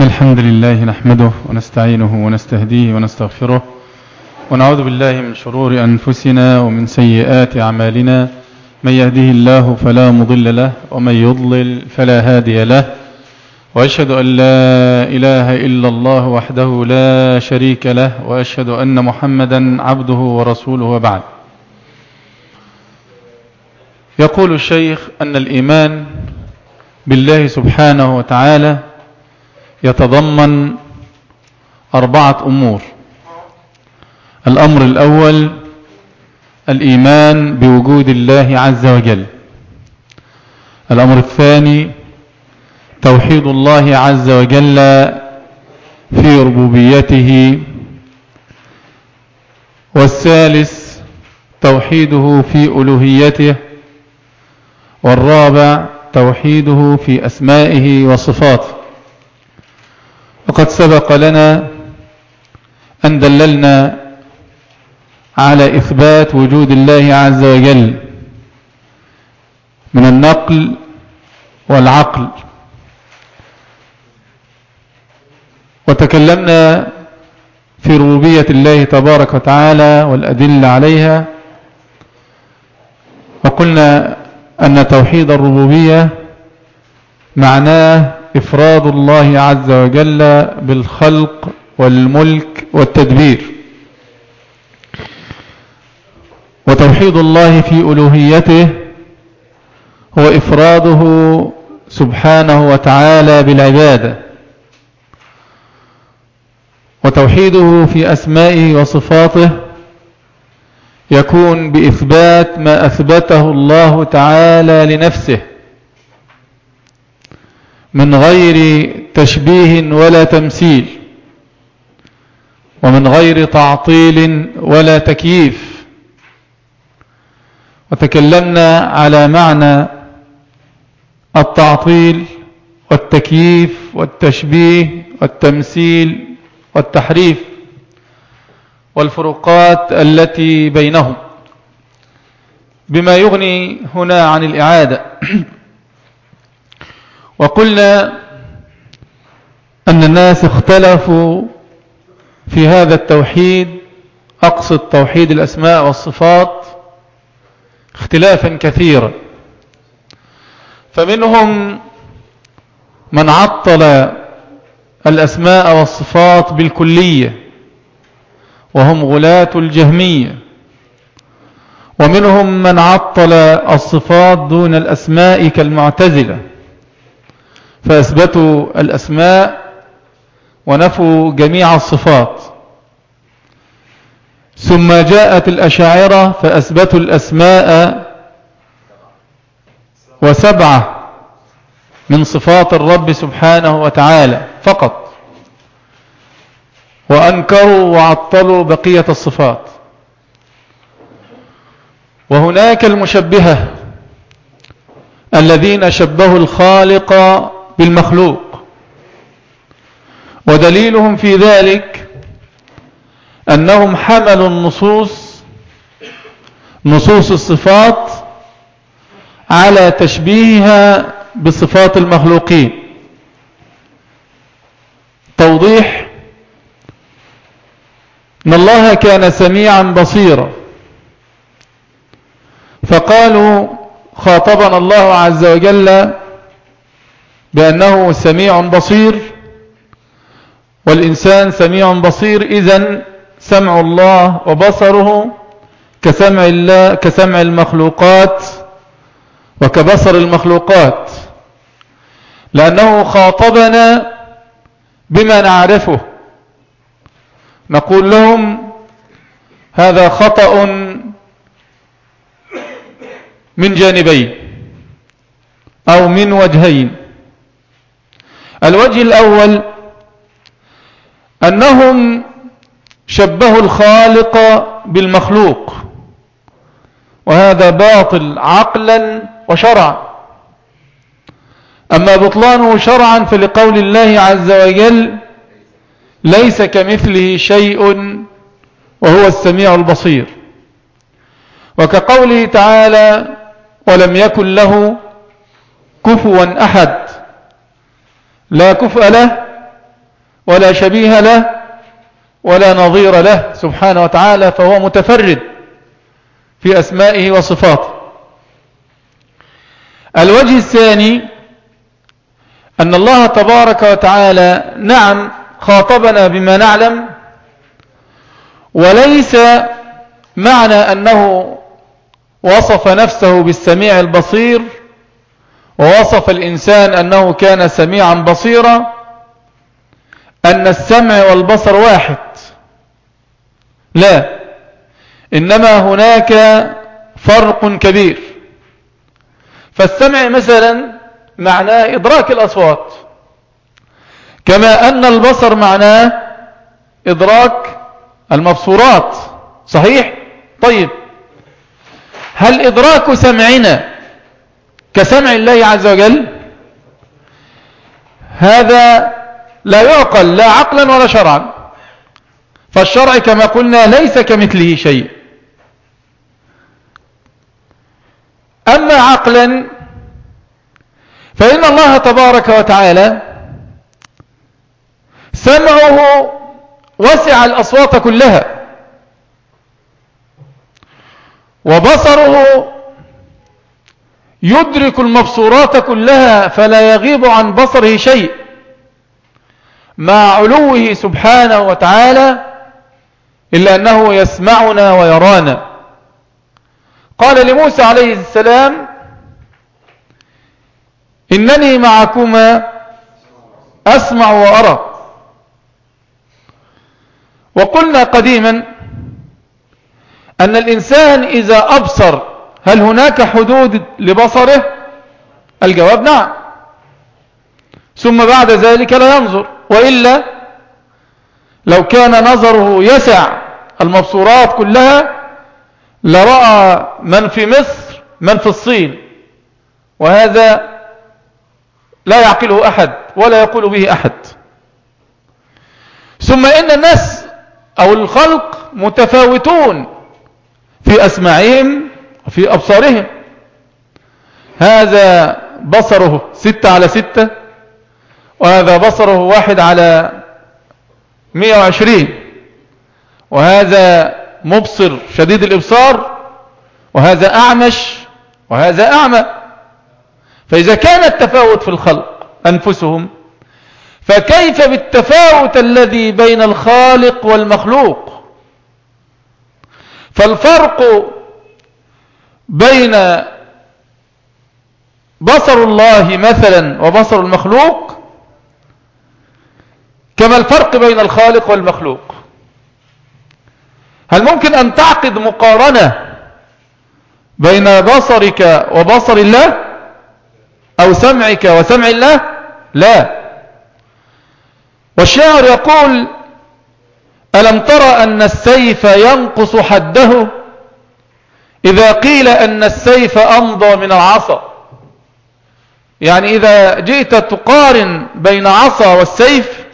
إن الحمد لله نحمده ونستعينه ونستهديه ونستغفره ونعوذ بالله من شرور أنفسنا ومن سيئات أعمالنا من يهده الله فلا مضل له ومن يضلل فلا هادي له وأشهد أن لا إله إلا الله وحده لا شريك له وأشهد أن محمدا عبده ورسوله وبعد. يقول الشيخ أن الإيمان بالله سبحانه وتعالى يتضمن أربعة أمور. الأمر الأول الإيمان بوجود الله عز وجل. الأمر الثاني توحيد الله عز وجل في ربوبيته. والثالث توحيده في ألوهيته. والرابع توحيده في أسمائه وصفاته. وقد سبق لنا أن دللنا على إثبات وجود الله عز وجل من النقل والعقل. وتكلمنا في ربوبية الله تبارك وتعالى والأدلة عليها وقلنا أن توحيد الربوبية معناه إفراد الله عز وجل بالخلق والملك والتدبير. وتوحيد الله في ألوهيته هو إفراده سبحانه وتعالى بالعبادة. وتوحيده في أسمائه وصفاته يكون بإثبات ما أثبته الله تعالى لنفسه. من غير تشبيه ولا تمثيل ومن غير تعطيل ولا تكييف. وتكلمنا على معنى التعطيل والتكييف والتشبيه والتمثيل والتحريف والفروقات التي بينهم. بما يغني هنا عن الإعادة. وقلنا أن الناس اختلفوا في هذا التوحيد أقصد توحيد الأسماء والصفات اختلافا كثيرا. فمنهم من عطل الأسماء والصفات بالكلية وهم غلاة الجهمية. ومنهم من عطل الصفات دون الأسماء كالمعتزلة. فأثبتوا الأسماء ونفوا جميع الصفات. ثم جاءت الأشاعرة فأثبتوا الأسماء وسبعة من صفات الرب سبحانه وتعالى فقط. وأنكروا وعطلوا بقية الصفات. وهناك المشبهة الذين شبهوا الخالق بالمخلوق. ودليلهم في ذلك أنهم حملوا النصوص نصوص الصفات على تشبيهها بصفات المخلوقين. توضيح إن الله كان سميعا بصيرا. فقالوا خاطبنا الله عز وجل بأنه سميع بصير والإنسان سميع بصير إذن سمع الله وبصره كسمع الله كسمع المخلوقات وكبصر المخلوقات. لأنه خاطبنا بما نعرفه. نقول لهم هذا خطأ من جانبين أو من وجهين. الوجه الأول أنهم شبهوا الخالق بالمخلوق وهذا باطل عقلا وشرعا. أما بطلانه شرعا فلقول الله عز وجل ليس كمثله شيء وهو السميع البصير. وكقوله تعالى ولم يكن له كفوا أحد. لا كفء له ولا شبيه له ولا نظير له سبحانه وتعالى فهو متفرد في أسمائه وصفاته. الوجه الثاني أن الله تبارك وتعالى نعم خاطبنا بما نعلم وليس معنى أنه وصف نفسه بالسميع البصير ووصف الإنسان أنه كان سميعا بصيرا أن السمع والبصر واحد. لا إنما هناك فرق كبير. فالسمع مثلا معناه إدراك الأصوات كما أن البصر معناه إدراك المبصورات صحيح؟ طيب. هل إدراك سمعنا كسمع الله عز وجل هذا لا يعقل لا عقلا ولا شرعا. فالشرع كما قلنا ليس كمثله شيء. أما عقلا فإن الله تبارك وتعالى سمعه وسع الأصوات كلها وبصره يدرك المبصورات كلها فلا يغيب عن بصره شيء. مع علوه سبحانه وتعالى إلا أنه يسمعنا ويرانا. قال لموسى عليه السلام إنني معكما أسمع وأرى. وقلنا قديما أن الإنسان إذا أبصر هل هناك حدود لبصره؟ الجواب نعم. ثم بعد ذلك لا ينظر وإلا لو كان نظره يسع المبصورات كلها لرأى من في مصر من في الصين وهذا لا يعقله أحد ولا يقول به أحد. ثم إن الناس أو الخلق متفاوتون في أسماعهم وفي أبصارهم. هذا بصره ستة على ستة وهذا بصره واحد على مئة وعشرين. وهذا مبصر شديد الإبصار وهذا أعمش وهذا أعمى. فإذا كان التفاوت في الخلق أنفسهم فكيف بالتفاوت الذي بين الخالق والمخلوق؟ فالفرق بين بصر الله مثلا وبصر المخلوق كما الفرق بين الخالق والمخلوق. هل ممكن أن تعقد مقارنة بين بصرك وبصر الله أو سمعك وسمع الله؟ لا. والشاعر يقول ألم ترى أن السيف ينقص حده؟ إذا قيل أن السيف أمضى من العصا يعني إذا جئت تقارن بين عصا والسيف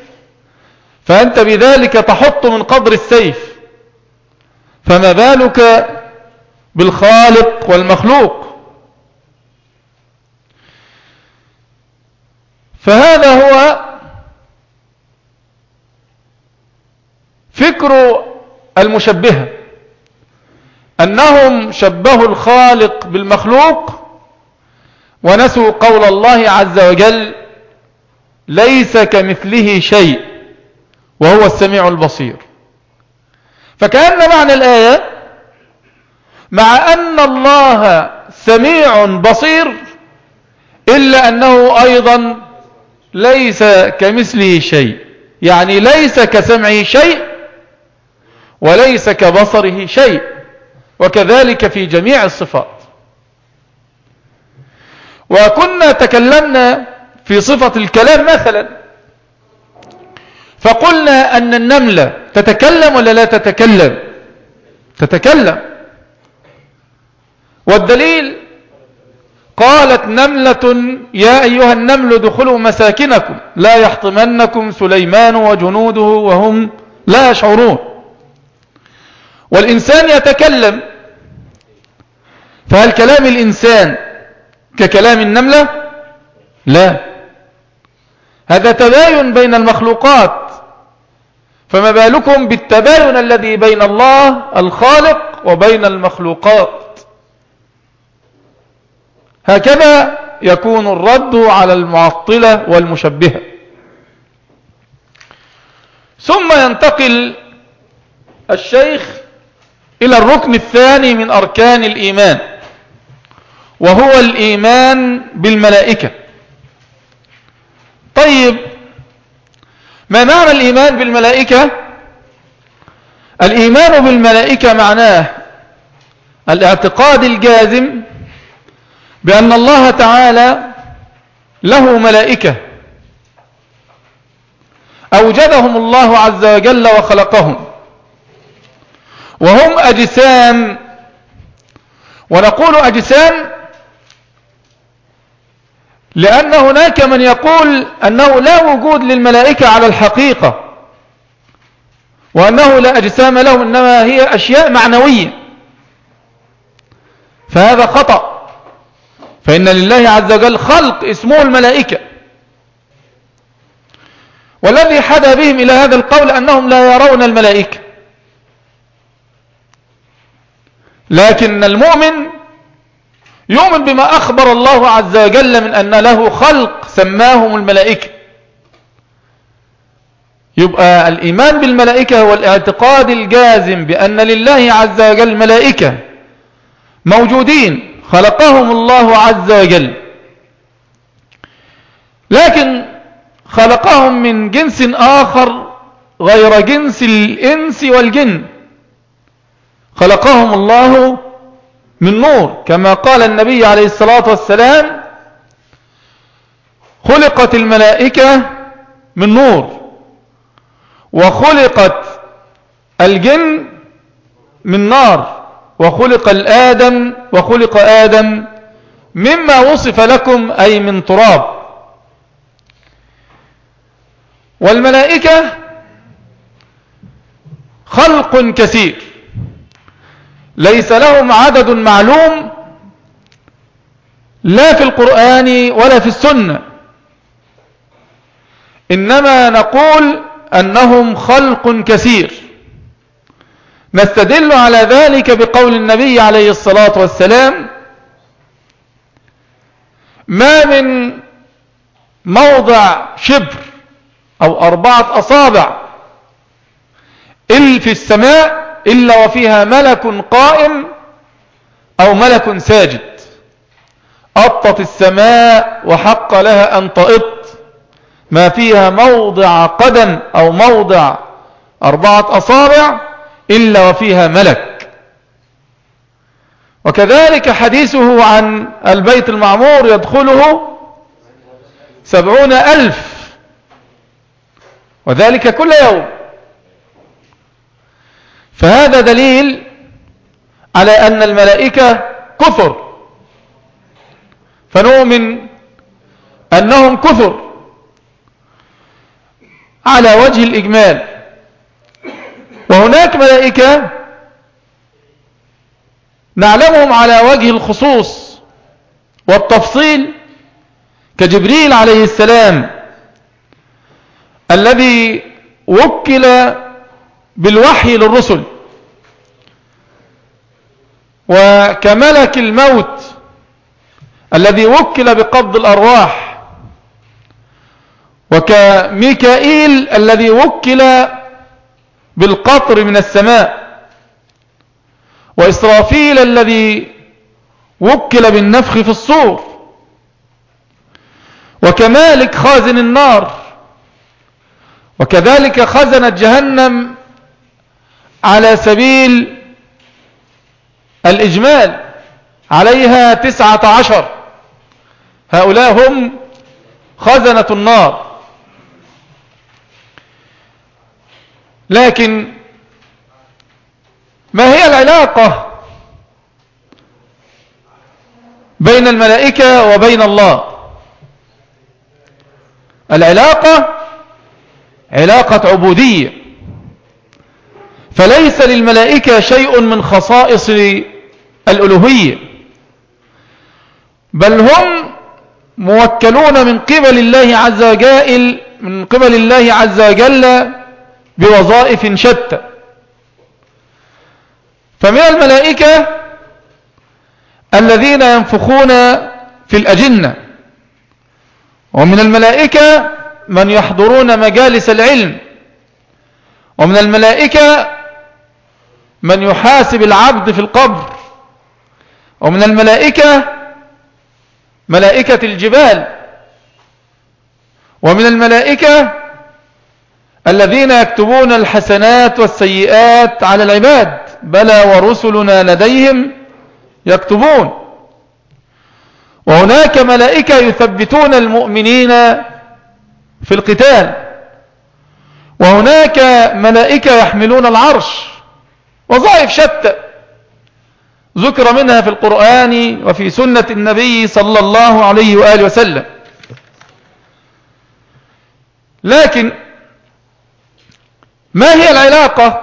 فأنت بذلك تحط من قدر السيف فما بالك بالخالق والمخلوق؟ فهذا هو فكر المشبهة. أنهم شبهوا الخالق بالمخلوق ونسوا قول الله عز وجل ليس كمثله شيء وهو السميع البصير. فكأن معنى الآية مع أن الله سميع بصير إلا أنه أيضا ليس كمثله شيء. يعني ليس كسمعه شيء وليس كبصره شيء. وكذلك في جميع الصفات. وكنا تكلمنا في صفة الكلام مثلا فقلنا أن النملة تتكلم ولا لا تتكلم؟ تتكلم. والدليل قالت نملة يا أيها النمل دخلوا مساكنكم لا يحطمنكم سليمان وجنوده وهم لا يشعرون. والإنسان يتكلم. فهل كلام الإنسان ككلام النملة؟ لا. هذا تباين بين المخلوقات. فما بالكم بالتباين الذي بين الله الخالق وبين المخلوقات؟ هكذا يكون الرد على المعطلة والمشبهة. ثم ينتقل الشيخ إلى الركن الثاني من أركان الإيمان وهو الإيمان بالملائكة. طيب ما معنى الإيمان بالملائكة؟ الإيمان بالملائكة معناه الاعتقاد الجازم بأن الله تعالى له ملائكة. أوجدهم الله عز وجل وخلقهم. وهم أجسام. ونقول أجسام لأن هناك من يقول أنه لا وجود للملائكة على الحقيقة وأنه لا أجسام لهم إنما هي أشياء معنوية. فهذا خطأ. فإن لله عز وجل خلق اسمه الملائكة. والذي حدا بهم إلى هذا القول أنهم لا يرون الملائكة. لكن المؤمن يؤمن بما أخبر الله عز وجل من أن له خلق سماهم الملائكة. يبقى الإيمان بالملائكة هو الاعتقاد الجازم بأن لله عز وجل ملائكة موجودين خلقهم الله عز وجل. لكن خلقهم من جنس آخر غير جنس الإنس والجن. خلقهم الله من نور. كما قال النبي عليه الصلاة والسلام خلقت الملائكة من نور وخلقت الجن من نار وخلق الآدم وخلق آدم مما وصف لكم أي من تراب. والملائكة خلق كثير. ليس لهم عدد معلوم لا في القرآن ولا في السنة. إنما نقول أنهم خلق كثير. نستدل على ذلك بقول النبي عليه الصلاة والسلام ما من موضع شبر أو أربعة أصابع إل في السماء إلا وفيها ملك قائم أو ملك ساجد. أطت السماء وحق لها أن تأط ما فيها موضع قدم أو موضع أربعة أصابع إلا وفيها ملك. وكذلك حديثه عن البيت المعمور يدخله سبعون ألف. وذلك كل يوم. فهذا دليل على أن الملائكة كثر فنؤمن أنهم كثر على وجه الإجمال. وهناك ملائكة نعلمهم على وجه الخصوص والتفصيل كجبريل عليه السلام الذي وكل بالوحي للرسل. وكملك الموت الذي وكل بقبض الأرواح. وكميكائيل الذي وكل بالقطر من السماء. وإسرافيل الذي وكل بالنفخ في الصور. وكمالك خازن النار. وكذلك خزنت جهنم على سبيل الإجمال عليها تسعة عشر. هؤلاء هم خزنة النار. لكن ما هي العلاقة بين الملائكة وبين الله؟ العلاقة علاقة عبودية. فليس للملائكة شيء من خصائص الألوهية. بل هم موكلون من قبل الله عز وجل من قبل الله عز وجل بوظائف شتى. فمن الملائكة الذين ينفخون في الأجنة. ومن الملائكة من يحضرون مجالس العلم. ومن الملائكة من يحاسب العبد في القبر. ومن الملائكة ملائكة الجبال. ومن الملائكة الذين يكتبون الحسنات والسيئات على العباد. بلى ورسلنا لديهم يكتبون. وهناك ملائكة يثبتون المؤمنين في القتال. وهناك ملائكة يحملون العرش. وظائف شتى ذكر منها في القرآن وفي سنة النبي صلى الله عليه وآله وسلم. لكن ما هي العلاقة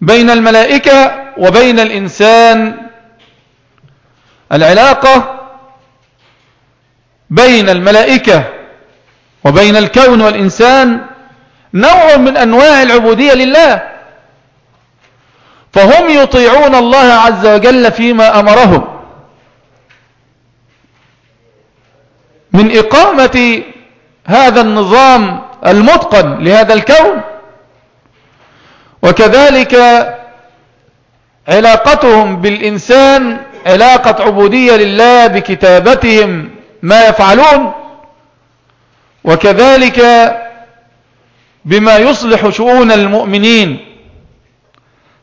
بين الملائكة وبين الإنسان؟ العلاقة بين الملائكة وبين الكون والإنسان نوع من أنواع العبودية لله. فهم يطيعون الله عز وجل فيما أمرهم. من إقامة هذا النظام المتقن لهذا الكون وكذلك علاقتهم بالإنسان علاقة عبودية لله بكتابتهم ما يفعلون وكذلك بما يصلح شؤون المؤمنين.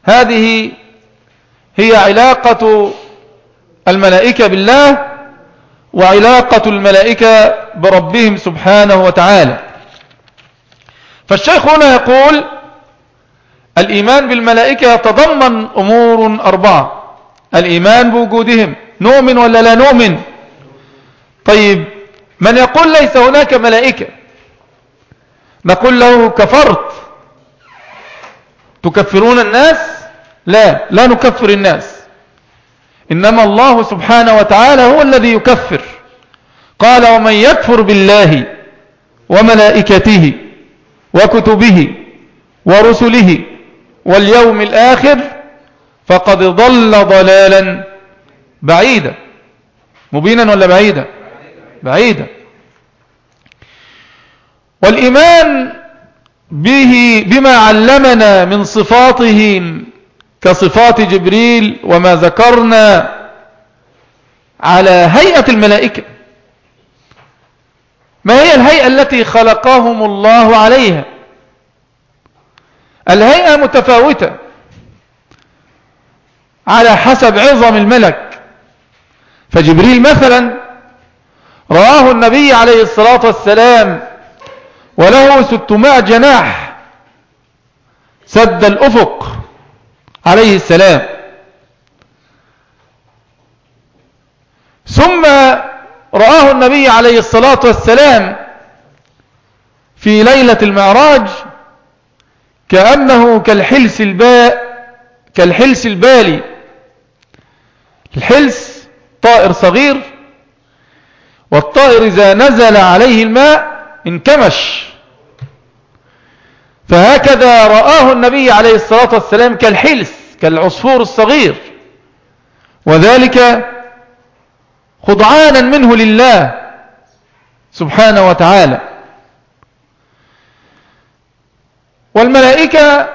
هذه هي علاقة الملائكة بالله وعلاقة الملائكة بربهم سبحانه وتعالى. فالشيخ هنا يقول الإيمان بالملائكة يتضمن أمور أربعة. الإيمان بوجودهم نؤمن ولا لا نؤمن؟ طيب من يقول ليس هناك ملائكة؟ نقول له كفرت. تكفرون الناس؟ لا لا نكفر الناس. إنما الله سبحانه وتعالى هو الذي يكفر. قال ومن يكفر بالله وملائكته وكتبه ورسله واليوم الآخر فقد ضل ضلالا بعيدا. مبينا ولا بعيدا؟ بعيدا. والإيمان به بما علمنا من صفاته كصفات جبريل وما ذكرنا على هيئة الملائكة. ما هي الهيئة التي خلقهم الله عليها؟ الهيئة متفاوتة على حسب عظم الملك. فجبريل مثلا رآه النبي عليه الصلاة والسلام وله ستمائة جناح. سد الأفق عليه السلام. ثم رآه النبي عليه الصلاة والسلام في ليلة المعراج كأنه كالحلس الباء كالحلس البالي. الحلس طائر صغير والطائر إذا نزل عليه الماء انكمش. فهكذا رآه النبي عليه الصلاة والسلام كالحلس كالعصفور الصغير. وذلك خضعانا منه لله سبحانه وتعالى. والملائكة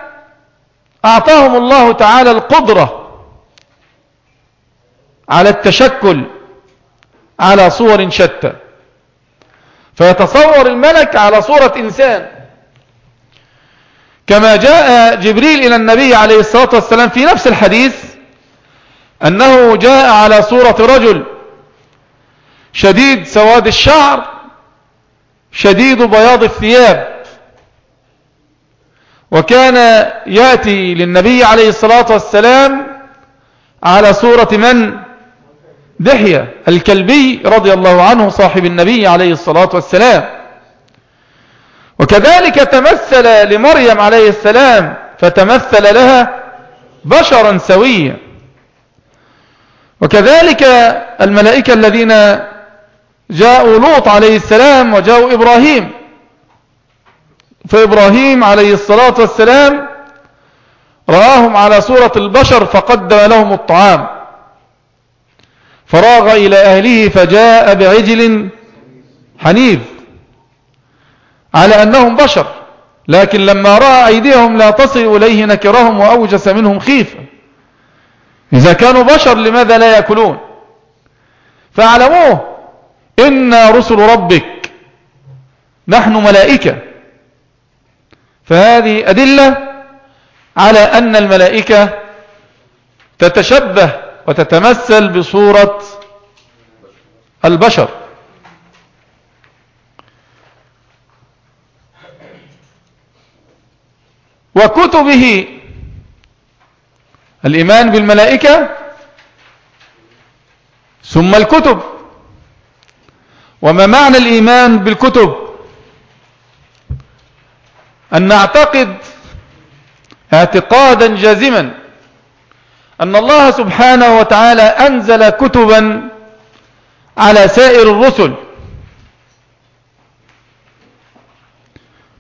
أعطاهم الله تعالى القدرة على التشكل على صور شتى. فيتصور الملك على صورة إنسان. كما جاء جبريل إلى النبي عليه الصلاة والسلام في نفس الحديث أنه جاء على صورة رجل شديد سواد الشعر شديد بياض الثياب وكان يأتي للنبي عليه الصلاة والسلام على صورة من؟ دحية الكلبي رضي الله عنه صاحب النبي عليه الصلاة والسلام. وكذلك تمثل لمريم عليه السلام فتمثل لها بشرا سويا. وكذلك الملائكة الذين جاءوا لوط عليه السلام وجاءوا إبراهيم. فإبراهيم عليه الصلاة والسلام رآهم على صورة البشر فقدم لهم الطعام. فراغ إلى أهله فجاء بعجل حنيف. على أنهم بشر. لكن لما رأى أيديهم لا تصل إليه نكرهم وأوجس منهم خيفة. إذا كانوا بشر لماذا لا يأكلون؟ فاعلموه إن رسل ربك نحن ملائكة. فهذه أدلة على أن الملائكة تتشبه وتتمثل بصورة البشر. وكتبه. الإيمان بالملائكة ثم الكتب. وما معنى الإيمان بالكتب؟ أن نعتقد اعتقادا جازما أن الله سبحانه وتعالى أنزل كتبا على سائر الرسل.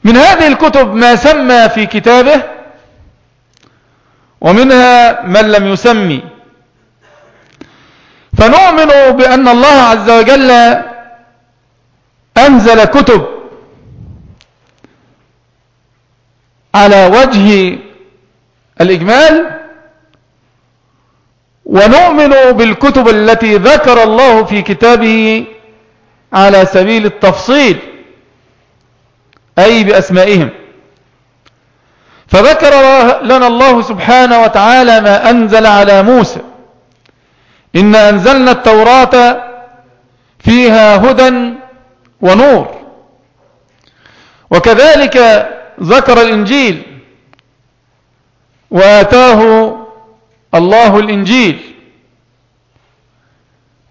من هذه الكتب ما سمى في كتابه ومنها من لم يسمي. فنؤمن بأن الله عز وجل أنزل كتب على وجه الإجمال ونؤمن بالكتب التي ذكر الله في كتابه على سبيل التفصيل. أي بأسمائهم. فذكر لنا الله سبحانه وتعالى ما أنزل على موسى. إن أنزلنا التوراة فيها هدى ونور. وكذلك ذكر الإنجيل. وآتاه الله الإنجيل.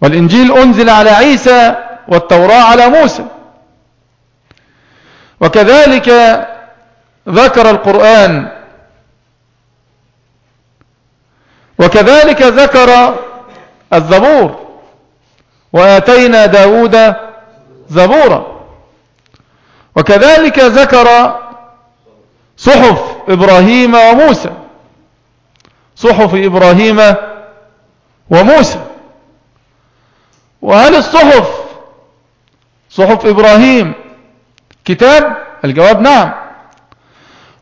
والإنجيل أنزل على عيسى والتوراة على موسى. وكذلك ذكر القرآن. وكذلك ذكر الزبور. وآتينا داود زبورا. وكذلك ذكر صحف إبراهيم وموسى. صحف إبراهيم وموسى. وهل الصحف صحف إبراهيم كتاب الجواب نعم.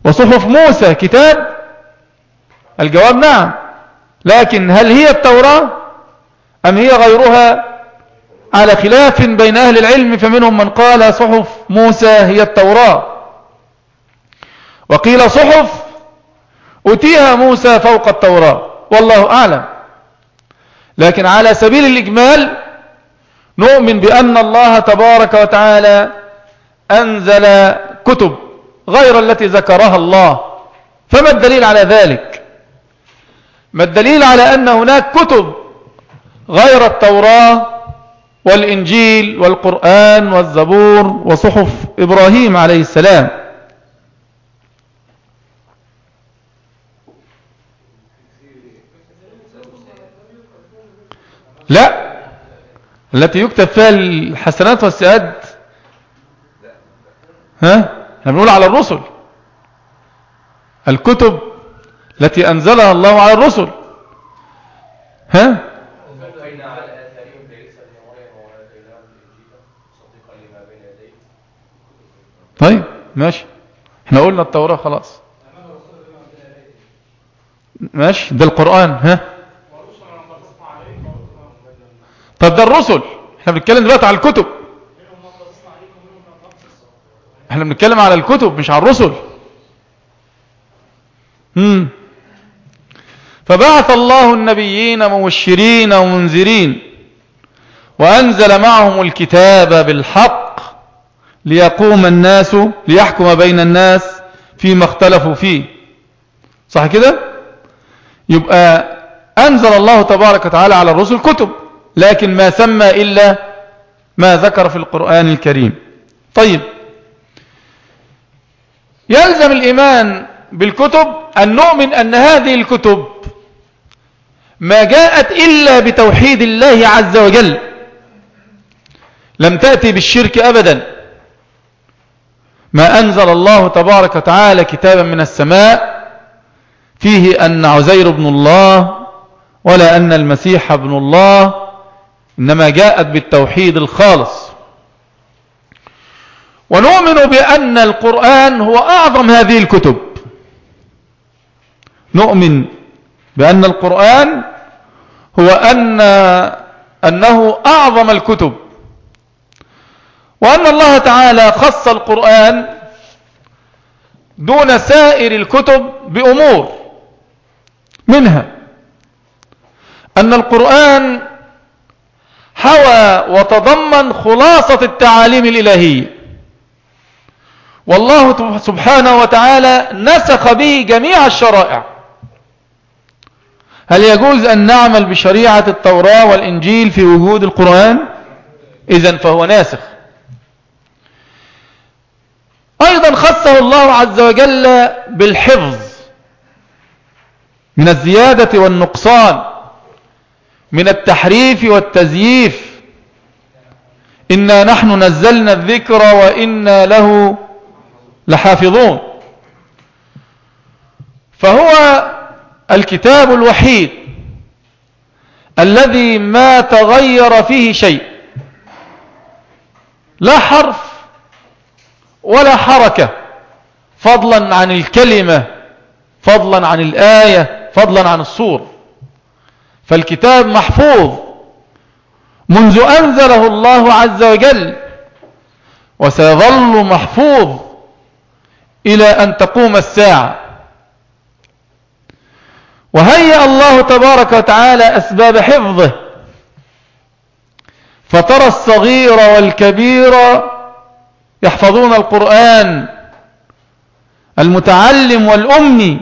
وصحف موسى كتاب الجواب نعم. لكن هل هي التوراة أم هي غيرها؟ على خلاف بين أهل العلم فمنهم من قال صحف موسى هي التوراة. وقيل صحف أتيها موسى فوق التوراة. والله أعلم. لكن على سبيل الإجمال نؤمن بأن الله تبارك وتعالى أنزل كتب غير التي ذكرها الله. فما الدليل على ذلك؟ ما الدليل على أن هناك كتب غير التوراة والإنجيل والقرآن والزبور وصحف إبراهيم عليه السلام؟ لا. التي يكتب فيها الحسنات والسيئات ها؟ إحنا بنقول على الرسل. الكتب التي أنزلها الله على الرسل. ها؟ طيب ماشي. إحنا قلنا التوراة خلاص. ماشي ده القرآن ها؟ طب ده الرسل. إحنا بنتكلم دلوقتي على الكتب. إحنا بنتكلم على الكتب مش على الرسل. مم. فبعث الله النبيين مبشرين ومنذرين وأنزل معهم الكتاب بالحق ليقوم الناس ليحكم بين الناس فيما اختلفوا فيه. صح كده؟ يبقى أنزل الله تبارك وتعالى على الرسل كتب لكن ما سمى إلا ما ذكر في القرآن الكريم. طيب. يلزم الإيمان بالكتب أن نؤمن أن هذه الكتب ما جاءت إلا بتوحيد الله عز وجل لم تأتي بالشرك أبدا. ما أنزل الله تبارك وتعالى كتابا من السماء فيه أن عزير بن الله ولا أن المسيح ابن الله إنما جاءت بالتوحيد الخالص. ونؤمن بأن القرآن هو أعظم هذه الكتب. نؤمن بأن القرآن هو أن أنه أعظم الكتب. وأن الله تعالى خص القرآن دون سائر الكتب بأمور منها. أن القرآن حوى وتضمن خلاصة التعاليم الإلهية. والله سبحانه وتعالى نسخ به جميع الشرائع. هل يجوز أن نعمل بشريعة التوراة والإنجيل في وجود القرآن؟ إذا فهو ناسخ. أيضا خصه الله عز وجل بالحفظ من الزيادة والنقصان من التحريف والتزييف. إنا نحن نزلنا الذكر وإنا له لحافظون. فهو الكتاب الوحيد الذي ما تغير فيه شيء. لا حرف ولا حركة. فضلا عن الكلمة فضلا عن الآية فضلا عن الصور فالكتاب محفوظ منذ أنزله الله عز وجل وسيظل محفوظ إلى أن تقوم الساعة. وهيأ الله تبارك وتعالى أسباب حفظه. فترى الصغير والكبير يحفظون القرآن. المتعلم والأمي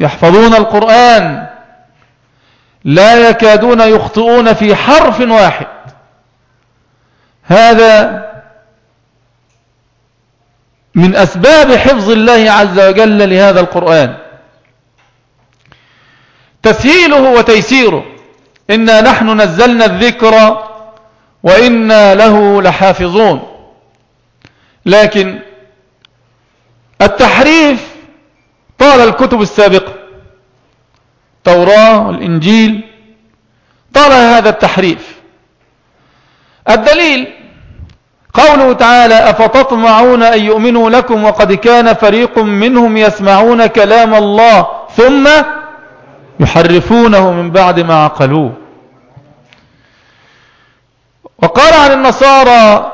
يحفظون القرآن. لا يكادون يخطئون في حرف واحد. هذا من أسباب حفظ الله عز وجل لهذا القرآن. تسهيله وتيسيره. إنا نحن نزلنا الذكر وإنا له لحافظون. لكن التحريف طال الكتب السابقة. توراة والإنجيل طال هذا التحريف. الدليل قوله تعالى أفتطمعون أن يؤمنوا لكم وقد كان فريق منهم يسمعون كلام الله ثم يحرفونه من بعد ما عقلوه. وقال عن النصارى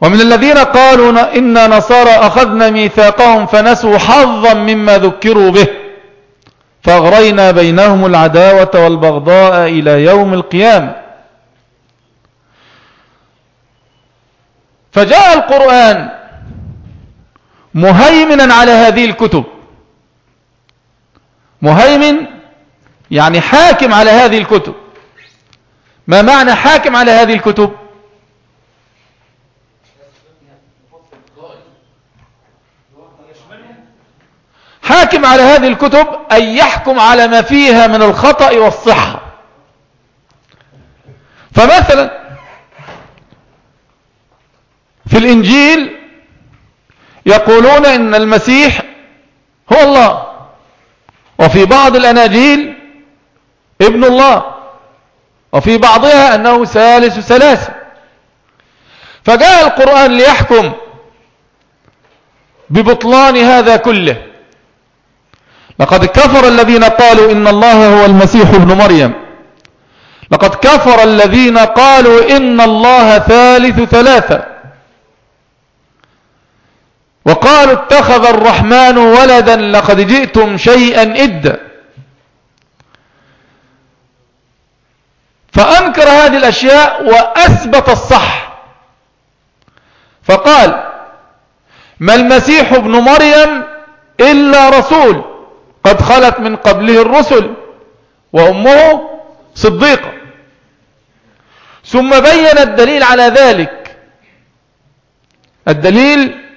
ومن الذين قالوا إن نصارى أخذنا ميثاقهم فنسوا حظا مما ذكروا به فأغرينا بينهم العداوة والبغضاء إلى يوم القيامة. فجاء القرآن مهيمنا على هذه الكتب. مهيمن يعني حاكم على هذه الكتب. ما معنى حاكم على هذه الكتب؟ حاكم على هذه الكتب أن يحكم على ما فيها من الخطأ والصحة. فمثلا في الإنجيل يقولون إن المسيح هو الله. وفي بعض الأناجيل ابن الله. وفي بعضها أنه ثالث ثلاثة فجاء القرآن ليحكم ببطلان هذا كله. لقد كفر الذين قالوا إن الله هو المسيح ابن مريم. لقد كفر الذين قالوا إن الله ثالث ثلاثة. وقالوا اتخذ الرحمن ولدا لقد جئتم شيئا إدا فأنكر هذه الأشياء وأثبت الصح. فقال ما المسيح ابن مريم إلا رسول قد خلت من قبله الرسل وأمه صديقة. ثم بين الدليل على ذلك. الدليل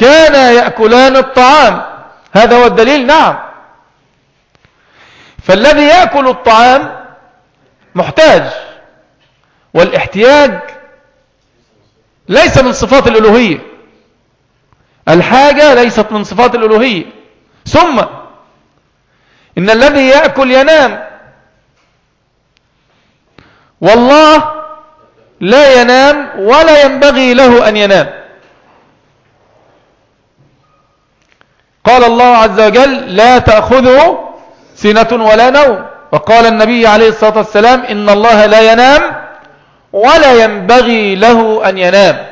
كان يأكلان الطعام. هذا هو الدليل. نعم. فالذي يأكل الطعام محتاج والاحتياج ليس من صفات الألوهية. الحاجة ليست من صفات الألوهية. ثم إن الذي يأكل ينام. والله لا ينام ولا ينبغي له أن ينام. قال الله عز وجل لا تأخذه سنة ولا نوم. وقال النبي عليه الصلاة والسلام إن الله لا ينام ولا ينبغي له أن ينام.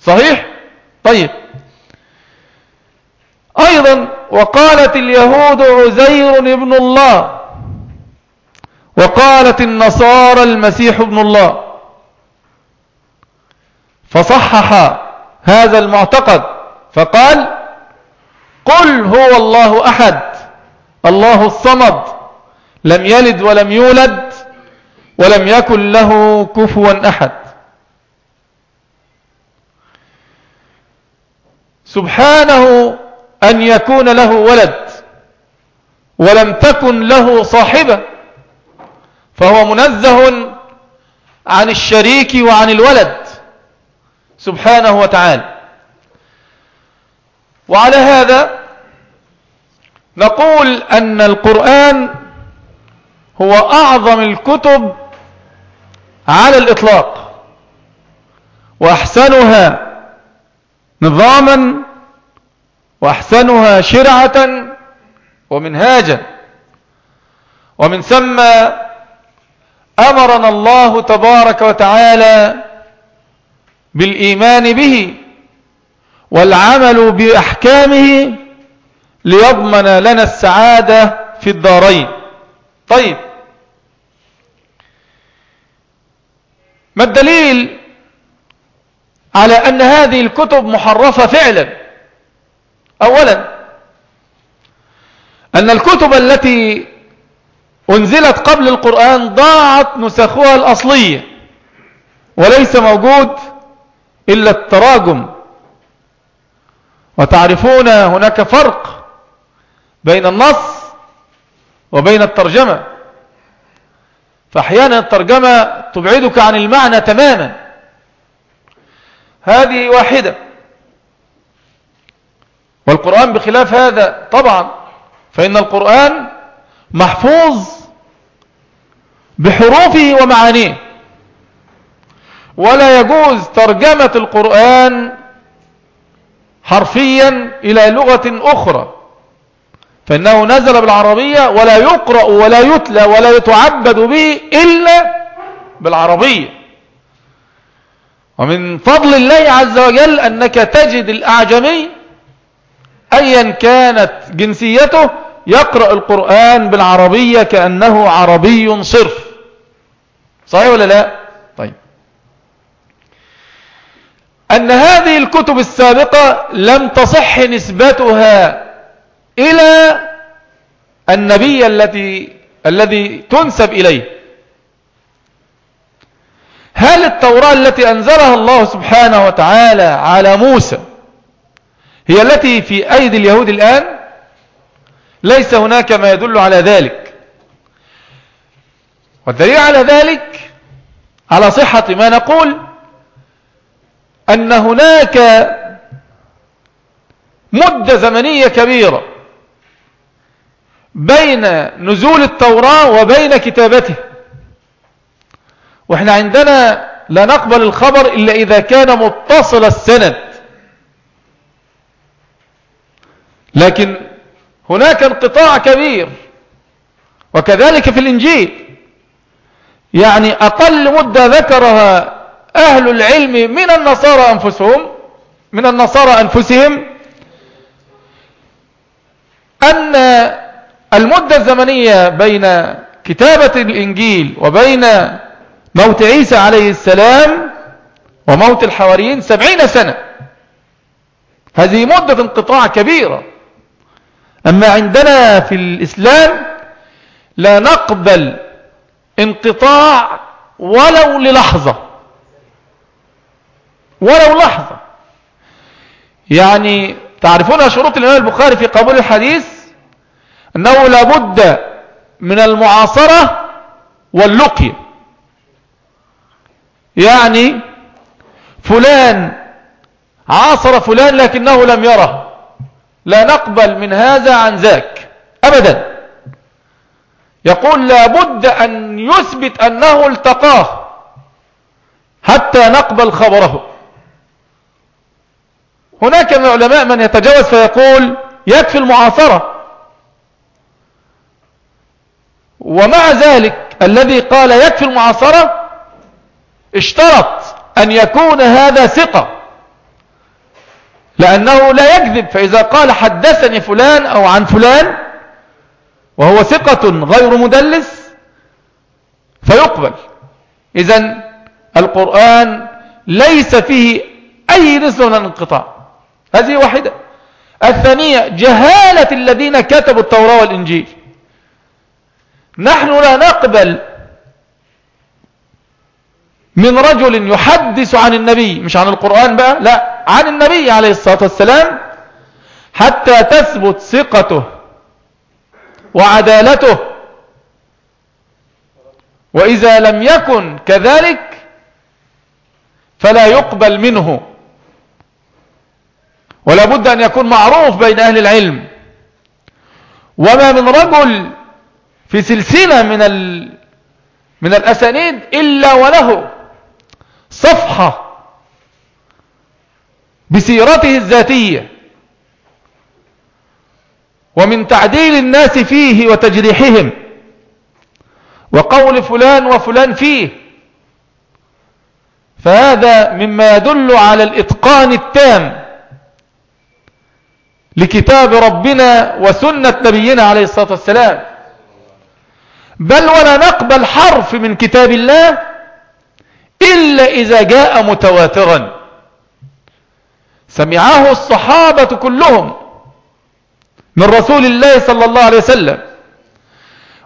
صحيح؟ طيب. أيضا وقالت اليهود عزير ابن الله. وقالت النصارى المسيح ابن الله. فصحح هذا المعتقد. فقال قل هو الله أحد الله الصمد لم يلد ولم يولد ولم يكن له كفوا أحد. سبحانه أن يكون له ولد ولم تكن له صاحبة فهو منزه عن الشريك وعن الولد. سبحانه وتعالى. وعلى هذا نقول أن القرآن هو أعظم الكتب على الإطلاق وأحسنها نظاما وأحسنها شرعة ومنهاجا. ومن ثم أمرنا الله تبارك وتعالى بالإيمان به والعمل بأحكامه ليضمن لنا السعادة في الدارين. طيب. ما الدليل على أن هذه الكتب محرفة فعلا؟ أولا أن الكتب التي أنزلت قبل القرآن ضاعت نسخها الأصلية وليس موجود إلا التراجم. وتعرفون هناك فرق بين النص وبين الترجمة. فأحيانا الترجمة تبعدك عن المعنى تماما. هذه واحدة. والقرآن بخلاف هذا طبعا. فإن القرآن محفوظ بحروفه ومعانيه. ولا يجوز ترجمة القرآن حرفيا إلى لغة أخرى. فإنه نزل بالعربية ولا يقرأ ولا يتلى ولا يتعبد به إلا بالعربية. ومن فضل الله عز وجل أنك تجد الأعجمي أيا كانت جنسيته يقرأ القرآن بالعربية كأنه عربي صرف. صحيح ولا لا طيب أن هذه الكتب السابقة لم تصح نسبتها إلى النبي الذي الذي تنسب إليه. هل التوراة التي أنزلها الله سبحانه وتعالى على موسى هي التي في أيدي اليهود الآن؟ ليس هناك ما يدل على ذلك. والدليل على ذلك على صحة ما نقول أن هناك مدة زمنية كبيرة بين نزول التوراة وبين كتابته. وإحنا عندنا لا نقبل الخبر إلا إذا كان متصل السند. لكن هناك انقطاع كبير وكذلك في الإنجيل. يعني أقل مدة ذكرها أهل العلم من النصارى أنفسهم من النصارى أنفسهم أن المدة الزمنية بين كتابة الإنجيل وبين موت عيسى عليه السلام وموت الحواريين سبعين سنة. هذه مدة انقطاع كبيرة. أما عندنا في الإسلام لا نقبل انقطاع ولو للحظة. ولو لحظة. يعني تعرفون شروط الإمام البخاري في قبول الحديث؟ أنه لابد من المعاصرة واللقية يعني فلان عاصر فلان لكنه لم يره. لا نقبل من هذا عن ذاك. أبدا. يقول لابد أن يثبت أنه التقاه حتى نقبل خبره. هناك من العلماء من يتجاوز فيقول يكفي المعاصرة. ومع ذلك الذي قال يكفي المعاصرة اشترط أن يكون هذا ثقة لأنه لا يكذب فإذا قال حدثني فلان أو عن فلان وهو ثقة غير مدلس فيقبل. إذا القرآن ليس فيه أي نسل من الانقطاع. هذه واحدة. الثانية جهالة الذين كتبوا التوراة والإنجيل. نحن لا نقبل من رجل يحدث عن النبي مش عن القرآن بقى لا عن النبي عليه الصلاة والسلام حتى تثبت ثقته وعدالته. وإذا لم يكن كذلك فلا يقبل منه. ولا بد أن يكون معروف بين أهل العلم. وما من رجل في سلسلة من ال... من الأسانيد إلا وله صفحة بسيرته الذاتية. ومن تعديل الناس فيه وتجريحهم. وقول فلان وفلان فيه. فهذا مما يدل على الإتقان التام. لكتاب ربنا وسنة نبينا عليه الصلاة والسلام. بل ولا نقبل حرف من كتاب الله إلا إذا جاء متواترا. سمعه الصحابة كلهم من رسول الله صلى الله عليه وسلم.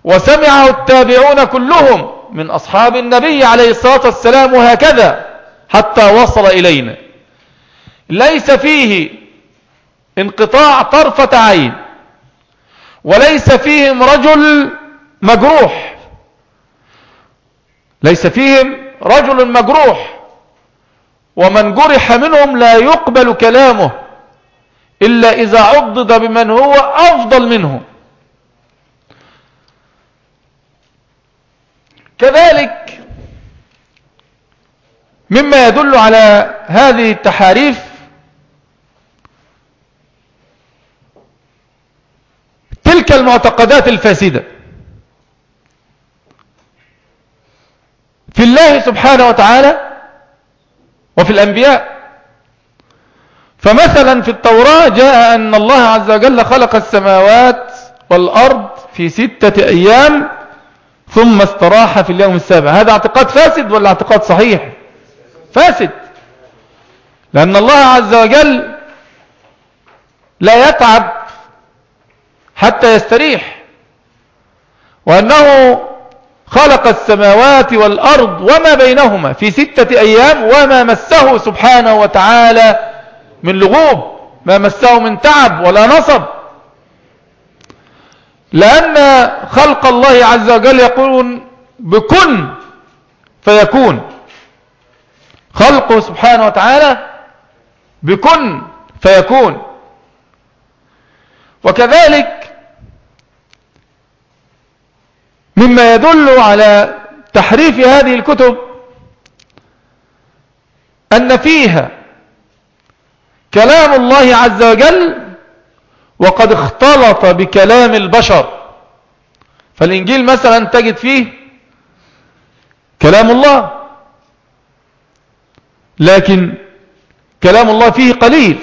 وسمعه التابعون كلهم من أصحاب النبي عليه الصلاة والسلام وهكذا حتى وصل إلينا. ليس فيه انقطاع طرفة عين. وليس فيهم رجل مجروح. ليس فيهم رجل مجروح. ومن جرح منهم لا يقبل كلامه إلا إذا عضد بمن هو أفضل منه. كذلك مما يدل على هذه التحاريف تلك المعتقدات الفاسدة. في الله سبحانه وتعالى وفي الأنبياء. فمثلا في التوراة جاء أن الله عز وجل خلق السماوات والأرض في ستة أيام ثم استراح في اليوم السابع. هذا اعتقاد فاسد ولا اعتقاد صحيح؟ فاسد. لأن الله عز وجل لا يتعب حتى يستريح. وأنه خلق السماوات والأرض وما بينهما في ستة أيام وما مسه سبحانه وتعالى من لغوب ما مسه من تعب ولا نصب. لأن خلق الله عز وجل يقولون بكن فيكون. خلقه سبحانه وتعالى بكن فيكون. وكذلك مما يدل على تحريف هذه الكتب أن فيها كلام الله عز وجل وقد اختلط بكلام البشر. فالإنجيل مثلا تجد فيه كلام الله لكن كلام الله فيه قليل.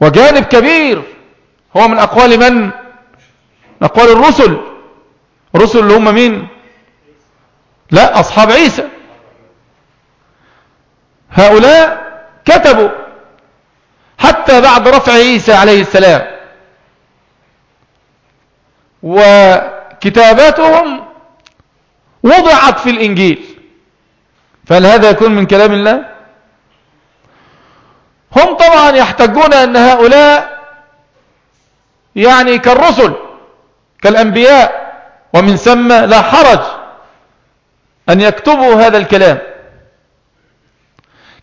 وجانب كبير هو من أقوال من؟ أقوال الرسل. الرسل اللي هم مين؟ لا أصحاب عيسى. هؤلاء كتبوا حتى بعد رفع عيسى عليه السلام. وكتاباتهم وضعت في الإنجيل. فهل هذا يكون من كلام الله؟ هم طبعا يحتجون أن هؤلاء يعني كالرسل. كالأنبياء ومن ثم لا حرج أن يكتبوا هذا الكلام.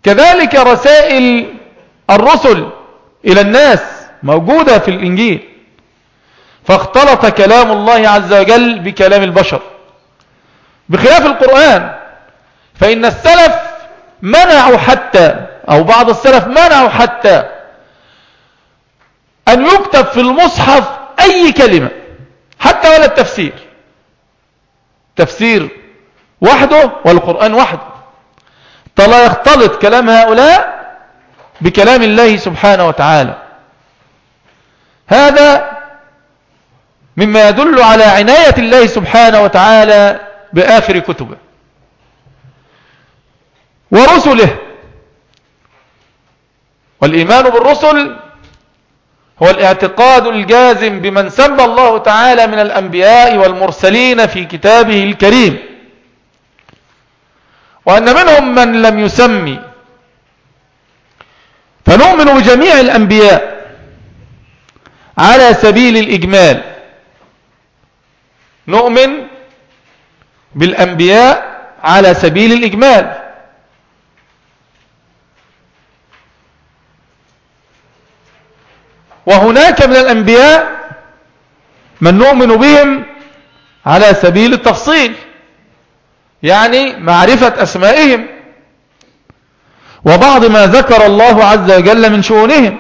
كذلك رسائل الرسل إلى الناس موجودة في الإنجيل. فاختلط كلام الله عز وجل بكلام البشر. بخلاف القرآن فإن السلف منعوا حتى أو بعض السلف منعوا حتى أن يكتب في المصحف أي كلمة. حتى ولا التفسير. تفسير وحده والقرآن وحده. فلا يختلط كلام هؤلاء بكلام الله سبحانه وتعالى. هذا مما يدل على عناية الله سبحانه وتعالى بآخر كتبه. ورسله. والإيمان بالرسل هو الاعتقاد الجازم بمن سمى الله تعالى من الأنبياء والمرسلين في كتابه الكريم. وأن منهم من لم يسمي فنؤمن بجميع الأنبياء على سبيل الإجمال. نؤمن بالأنبياء على سبيل الإجمال. وهناك من الأنبياء من نؤمن بهم على سبيل التفصيل يعني معرفة أسمائهم وبعض ما ذكر الله عز وجل من شؤونهم.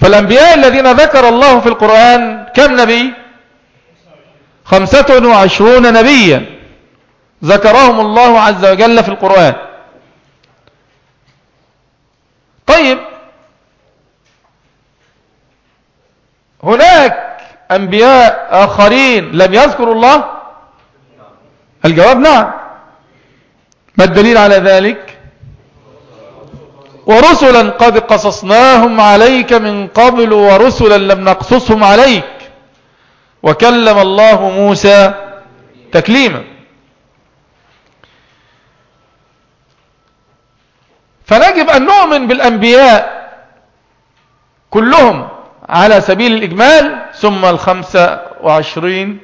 فالأنبياء الذين ذكر الله في القرآن كم نبي؟ خمسة وعشرون نبيا ذكرهم الله عز وجل في القرآن. طيب هناك أنبياء آخرين لم يذكروا الله؟ الجواب نعم. ما الدليل على ذلك؟ ورسلا قد قصصناهم عليك من قبل ورسلا لم نقصصهم عليك. وكلم الله موسى تكليما. فنجب أن نؤمن بالأنبياء كلهم. على سبيل الإجمال ثم الخمسة وعشرين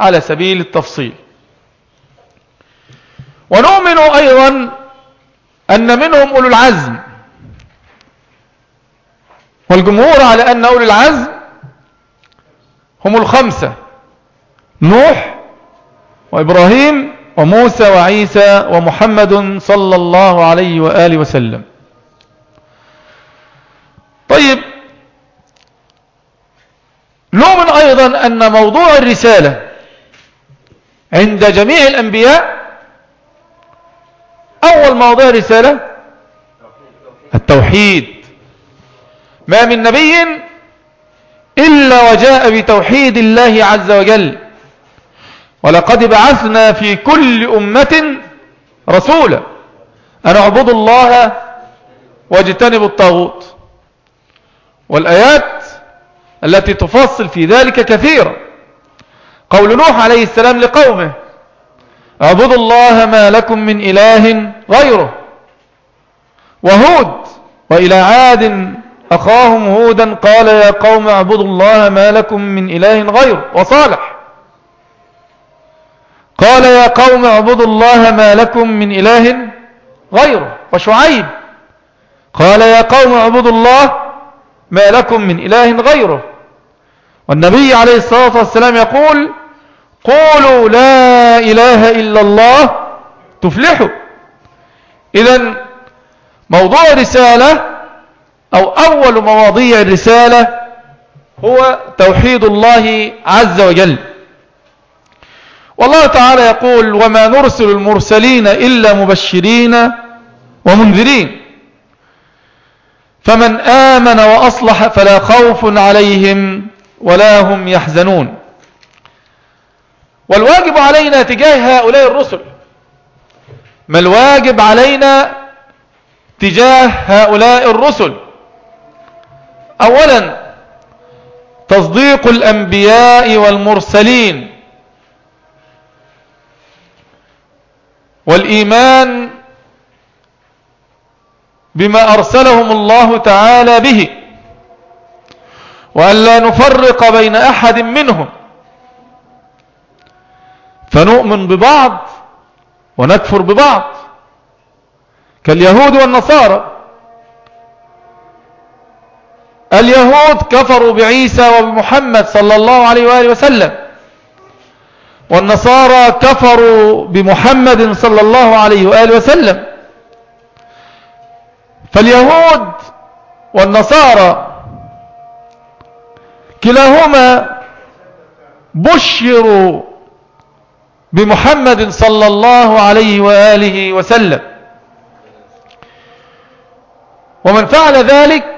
على سبيل التفصيل. ونؤمن أيضا أن منهم أولو العزم. والجمهور على أن أولو العزم هم الخمسة نوح وإبراهيم وموسى وعيسى ومحمد صلى الله عليه وآله وسلم. طيب نؤمن أيضا أن موضوع الرسالة عند جميع الأنبياء أول موضوع رسالة التوحيد. ما من نبي إلا وجاء بتوحيد الله عز وجل. ولقد بعثنا في كل أمة رسولا أن اعبدوا الله واجتنبوا الطاغوت. والآيات التي تفصل في ذلك كثيرا قول نوح عليه السلام لقومه اعبدوا الله ما لكم من إله غيره وهود وإلى عاد أخاهم هودا قال يا قوم اعبدوا الله ما لكم من إله غيره وصالح. قال يا قوم اعبدوا الله ما لكم من إله غيره وشعيب. قال يا قوم اعبدوا الله ما لكم من إله غيره. والنبي عليه الصلاة والسلام يقول قولوا لا إله إلا الله تفلحوا. إذا موضوع رسالة أو أول مواضيع الرسالة هو توحيد الله عز وجل. والله تعالى يقول وما نرسل المرسلين إلا مبشرين ومنذرين. فمن آمن وأصلح فلا خوف عليهم ولا هم يحزنون. والواجب علينا تجاه هؤلاء الرسل ما الواجب علينا تجاه هؤلاء الرسل؟ أولا تصديق الأنبياء والمرسلين والإيمان بما أرسلهم الله تعالى به. وأن لا نفرق بين أحد منهم. فنؤمن ببعض ونكفر ببعض. كاليهود والنصارى. اليهود كفروا بعيسى وبمحمد صلى الله عليه وآله وسلم. والنصارى كفروا بمحمد صلى الله عليه وآله وسلم. فاليهود والنصارى كلاهما بشروا بمحمد صلى الله عليه وآله وسلم. ومن فعل ذلك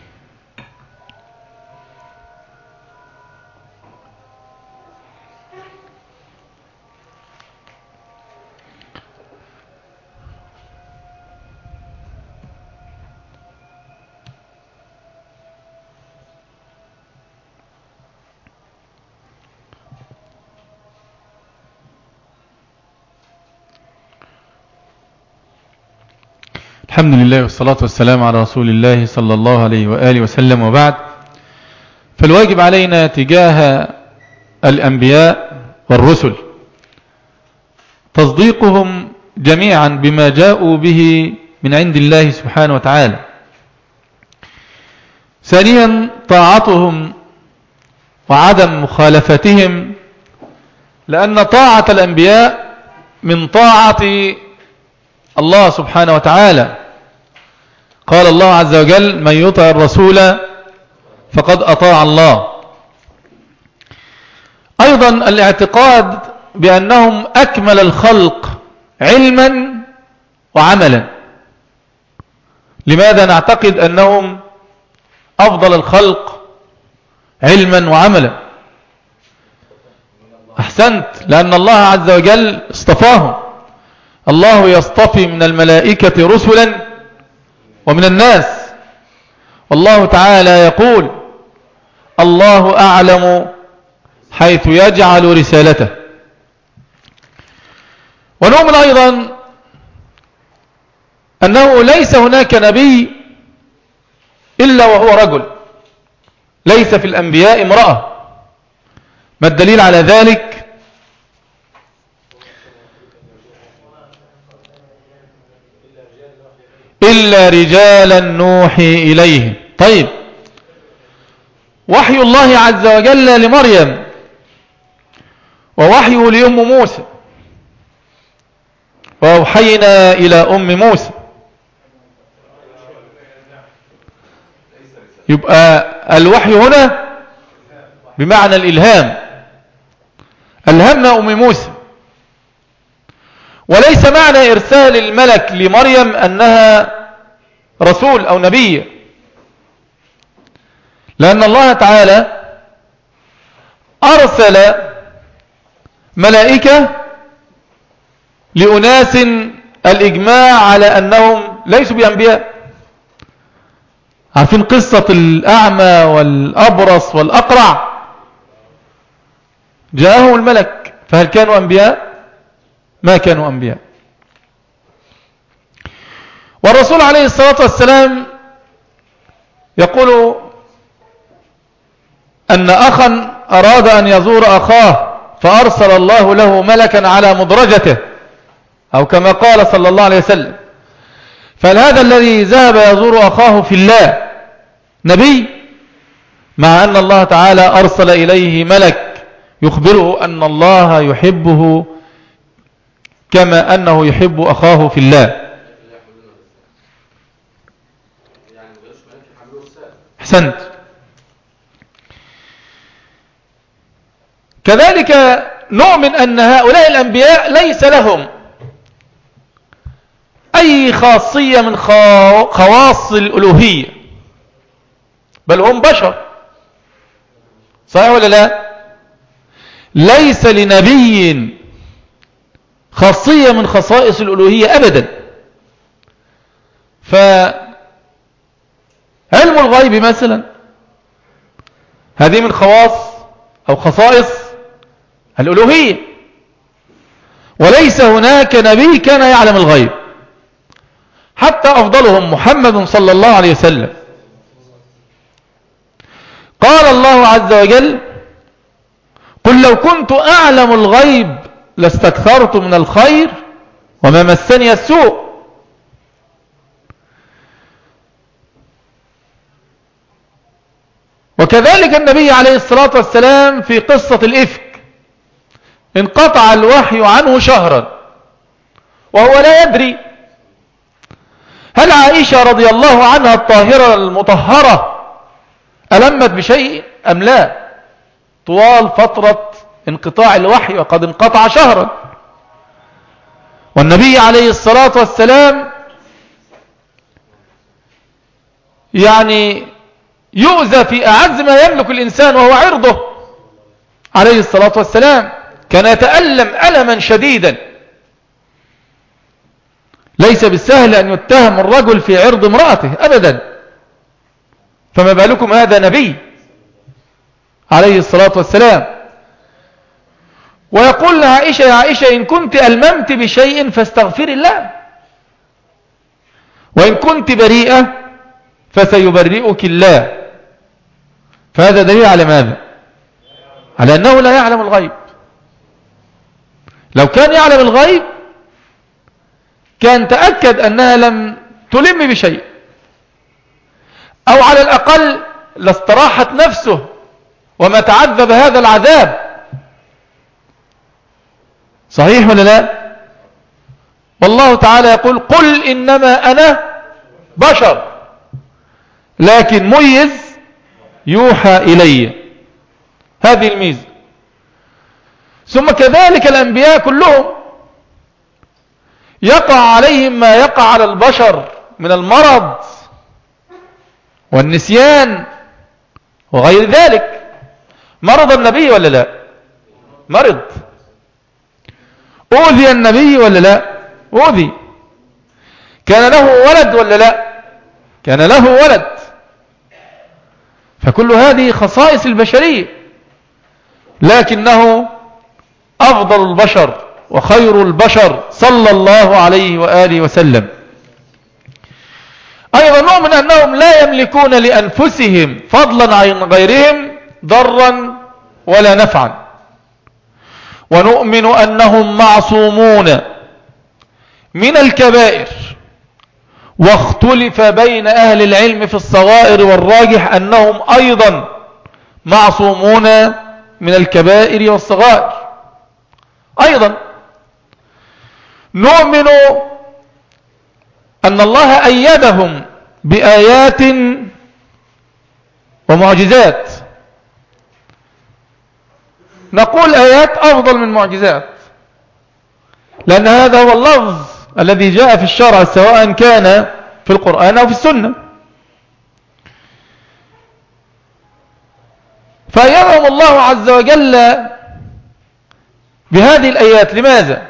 الحمد لله والصلاة والسلام على رسول الله صلى الله عليه وآله وسلم وبعد. فالواجب علينا تجاه الأنبياء والرسل. تصديقهم جميعا بما جاءوا به من عند الله سبحانه وتعالى. ثانيا طاعتهم وعدم مخالفتهم لأن طاعة الأنبياء من طاعة الله سبحانه وتعالى. قال الله عز وجل من يطع الرسول فقد أطاع الله. أيضا الاعتقاد بأنهم أكمل الخلق علما وعملا. لماذا نعتقد أنهم أفضل الخلق علما وعملا؟ أحسنت لأن الله عز وجل اصطفاهم. الله يصطفي من الملائكة رسلا ومن الناس. والله تعالى يقول الله أعلم حيث يجعل رسالته. ونؤمن أيضا أنه ليس هناك نبي إلا وهو رجل. ليس في الأنبياء امرأة. ما الدليل على ذلك؟ إلا رجالا نوحي إليه طيب. وحي الله عز وجل لمريم. ووحيه لأم موسى. وأوحينا إلى أم موسى. يبقى الوحي هنا بمعنى الإلهام. ألهمنا أم موسى. وليس معنى إرسال الملك لمريم أنها رسول أو نبي. لأن الله تعالى أرسل ملائكة لأناس الإجماع على أنهم ليسوا بأنبياء. عارفين قصة الأعمى والأبرص والأقرع؟ جاءهم الملك فهل كانوا أنبياء؟ ما كانوا أنبياء. والرسول عليه الصلاة والسلام يقول أن أخا أراد أن يزور أخاه فأرسل الله له ملكا على مدرجته أو كما قال صلى الله عليه وسلم فهذا الذي ذهب يزور أخاه في الله نبي؟ مع أن الله تعالى أرسل إليه ملك يخبره أن الله يحبه كما أنه يحب أخاه في الله. أحسنت. كذلك نؤمن أن هؤلاء الأنبياء ليس لهم أي خاصية من خواص الألوهية. بل هم بشر. صحيح ولا لا؟ ليس لنبي خاصية من خصائص الألوهية أبدا. فعلم الغيب مثلا هذه من خواص أو خصائص الألوهية. وليس هناك نبي كان يعلم الغيب حتى أفضلهم محمد صلى الله عليه وسلم. قال الله عز وجل قل لو كنت أعلم الغيب لاستكثرت من الخير وما مسني السوء. وكذلك النبي عليه الصلاة والسلام في قصة الإفك انقطع الوحي عنه شهرا وهو لا يدري هل عائشة رضي الله عنها الطاهرة المطهرة ألمت بشيء أم لا. طوال فترة انقطاع الوحي وقد انقطع شهرا. والنبي عليه الصلاة والسلام يعني يؤذى في أعز ما يملك الإنسان وهو عرضه. عليه الصلاة والسلام كان يتألم ألما شديدا. ليس بالسهل أن يتهم الرجل في عرض امرأته أبدا. فما بالكم هذا نبي عليه الصلاة والسلام؟ ويقول لعائشة يا عائشة إن كنت ألممت بشيء فاستغفر الله. وإن كنت بريئة فسيبرئك الله. فهذا دليل على ماذا؟ على أنه لا يعلم الغيب. لو كان يعلم الغيب كان تأكد أنها لم تلم بشيء. أو على الأقل لاستراحت نفسه وما تعذب هذا العذاب. صحيح ولا لا؟ والله تعالى يقول قل إنما أنا بشر. لكن ميز يوحى إلي. هذه الميزة. ثم كذلك الأنبياء كلهم يقع عليهم ما يقع على البشر من المرض والنسيان وغير ذلك. مرض النبي ولا لا؟ مرض. أوذي النبي ولا لا؟ أوذي. كان له ولد ولا لا؟ كان له ولد. فكل هذه خصائص البشرية. لكنه أفضل البشر وخير البشر صلى الله عليه وآله وسلم. أيضا نؤمن أنهم لا يملكون لأنفسهم فضلا عن غيرهم ضرا ولا نفعا. ونؤمن أنهم معصومون من الكبائر. واختلف بين أهل العلم في الصغائر والراجح أنهم أيضا معصومون من الكبائر والصغائر. أيضا نؤمن أن الله أيدهم بآيات ومعجزات. نقول آيات أفضل من معجزات. لأن هذا هو اللفظ الذي جاء في الشرع سواء كان في القرآن أو في السنة. فأيدهم الله عز وجل بهذه الآيات. لماذا؟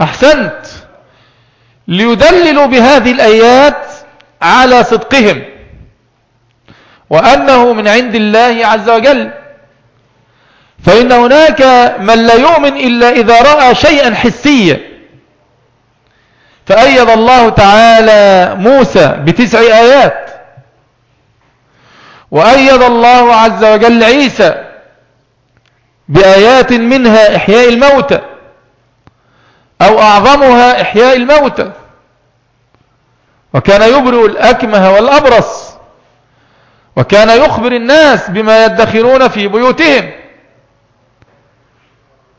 أحسنت. ليدللوا بهذه الآيات على صدقهم. وأنه من عند الله عز وجل. فإن هناك من لا يؤمن إلا إذا رأى شيئا حسيا. فأيد الله تعالى موسى بتسع آيات. وأيد الله عز وجل عيسى بآيات منها إحياء الموتى. أو أعظمها إحياء الموتى. وكان يبرئ الأكمه والأبرص وكان يخبر الناس بما يدخرون في بيوتهم.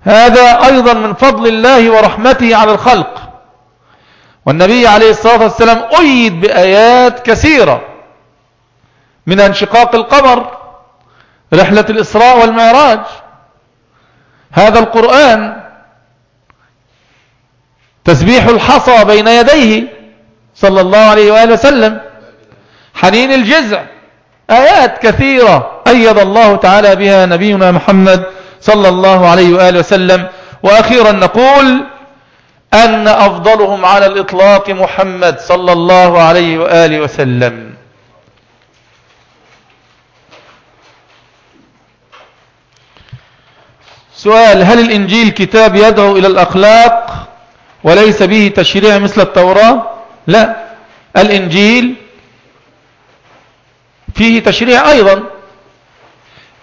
هذا أيضا من فضل الله ورحمته على الخلق. والنبي عليه الصلاة والسلام أيد بآيات كثيرة من انشقاق القمر رحلة الإسراء والمعراج. هذا القرآن تسبيح الحصى بين يديه صلى الله عليه وآله وسلم. حنين الجزع. آيات كثيرة أيض الله تعالى بها نبينا محمد صلى الله عليه وآله وسلم. وأخيرا نقول أن أفضلهم على الإطلاق محمد صلى الله عليه وآله وسلم. سؤال هل الإنجيل كتاب يدعو إلى الأخلاق وليس به تشريع مثل التوراة؟ لا. الإنجيل فيه تشريع أيضا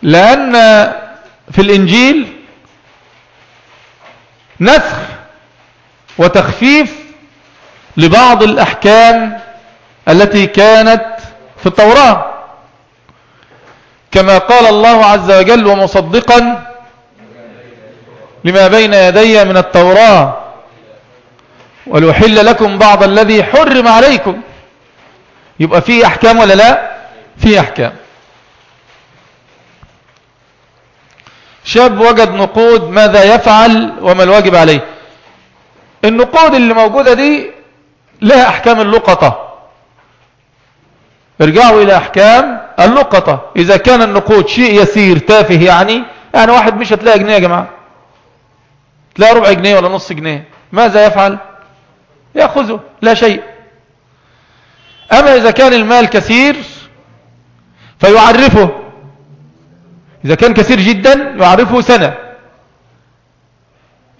لأن في الإنجيل نسخ وتخفيف لبعض الأحكام التي كانت في التوراة. كما قال الله عز وجل ومصدقا لما بين يدي من التوراة. ولأحل لكم بعض الذي حرم عليكم. يبقى فيه أحكام ولا لا؟ فيه أحكام. شاب وجد نقود ماذا يفعل وما الواجب عليه. النقود اللي موجودة دي لها أحكام اللقطة. ارجعوا إلى أحكام اللقطة. إذا كان النقود شيء يسير تافه يعني يعني واحد مش هتلاقي جنيه يا جماعة. تلاقي ربع جنيه ولا نص جنيه. ماذا يفعل؟ يأخذه لا شيء. أما إذا كان المال كثير فيعرفه. إذا كان كثير جدا يعرفه سنة.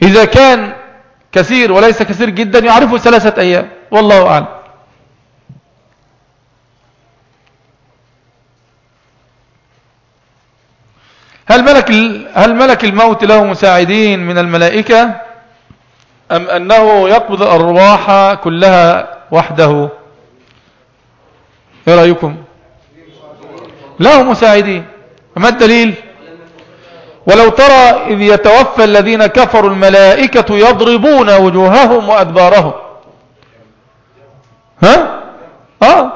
إذا كان كثير وليس كثير جدا يعرفه ثلاثة أيام. والله أعلم. هل ملك, هل ملك الموت له مساعدين من الملائكة؟ أم أنه يقبض الأرواح كلها وحده؟ إيه رأيكم؟ له مساعدين. فما الدليل؟ ولو ترى إذ يتوفى الذين كفروا الملائكة يضربون وجوههم وأدبارهم. ها؟ آه.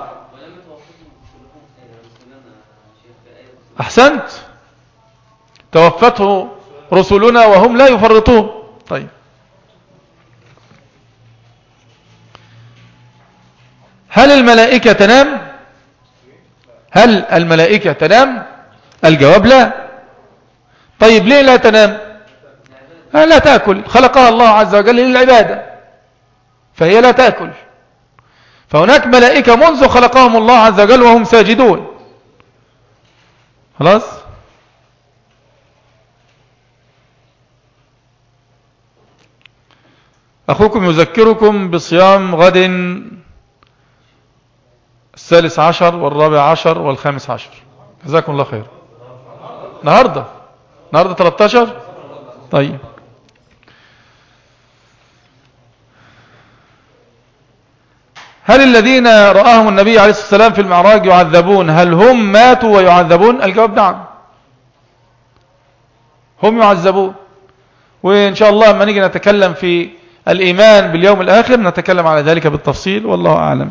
أحسنت. توفته رسلنا وهم لا يفرطون. طيب. هل الملائكة تنام؟ هل الملائكة تنام؟ الجواب لا. طيب ليه لا تنام؟ لا تأكل. خلقها الله عز وجل للعبادة. فهي لا تأكل. فهناك ملائكة منذ خلقهم الله عز وجل وهم ساجدون. خلاص؟ أخوكم يذكركم بصيام غد الثالث عشر والرابع عشر والخامس عشر. جزاكم الله خير. النهاردة. النهاردة 13 طيب. هل الذين رآهم النبي عليه الصلاة والسلام في المعراج يعذبون؟ هل هم ماتوا ويعذبون؟ الجواب نعم. هم يعذبون. وإن شاء الله لما نيجي نتكلم في الإيمان باليوم الآخر نتكلم على ذلك بالتفصيل والله أعلم.